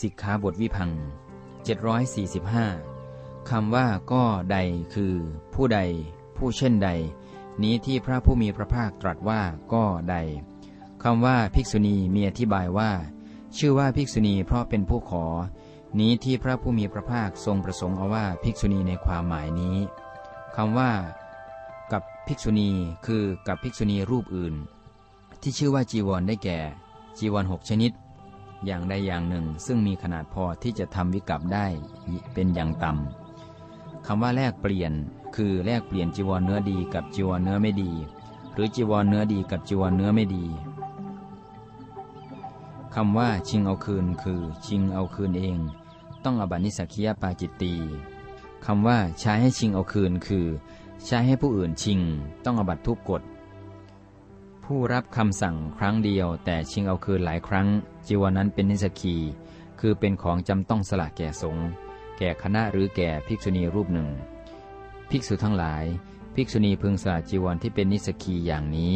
สิกขาบทวิพัง745คำว่าก็ใดคือ ผู้ใด ผู้เช่นใด นี้ที่พระผู้มีพระภาคตรัสว่าก็ใดคำว่าภิกษุณีมีอธิบายว่า ชื่อว่าภิกษุณีเพราะเป็นผู้ขอ นี้ที่พระผู้มีพระภาคทรงประสงค์เอาว่าภิกษุณีในความหมายนี้คำว่า กับภิกษุณีคือกับภิกษุณีรูปอื่น ที่ชื่อว่าจีวรได้แก่ จีวรหกชนิด อย่างใดอย่างหนึ่ง ซึ่งมีขนาดพอที่จะทำวิกับได้เป็นอย่างต่ำคำว่าแลกเปลี่ยน คือแลกเปลี่ยนจีวรเนื้อดีกับจีวรเนื้อไม่ดี หรือจีวรเนื้อดีกับจีวรเนื้อไม่ดีคำว่าชิงเอาคืน คือ ชิงเอาคืนเอง ต้องอบัตินิสักียปาจิตตีคำว่าใช้ให้ชิงเอาคืน คือ ใช้ให้ผู้อื่นชิง ต้องอบัตทุกกฎ ผู้รับคำสั่งครั้งเดียว แต่ชิงเอาคืนหลายครั้ง จีวรนั้นเป็นนิสกี คือเป็นของจำต้องสละแก่สงฆ์แก่คณะหรือแก่ภิกษุณีรูปหนึ่ง ภิกษุทั้งหลาย ภิกษุณีพึงสละจีวรที่เป็นนิสกีอย่างนี้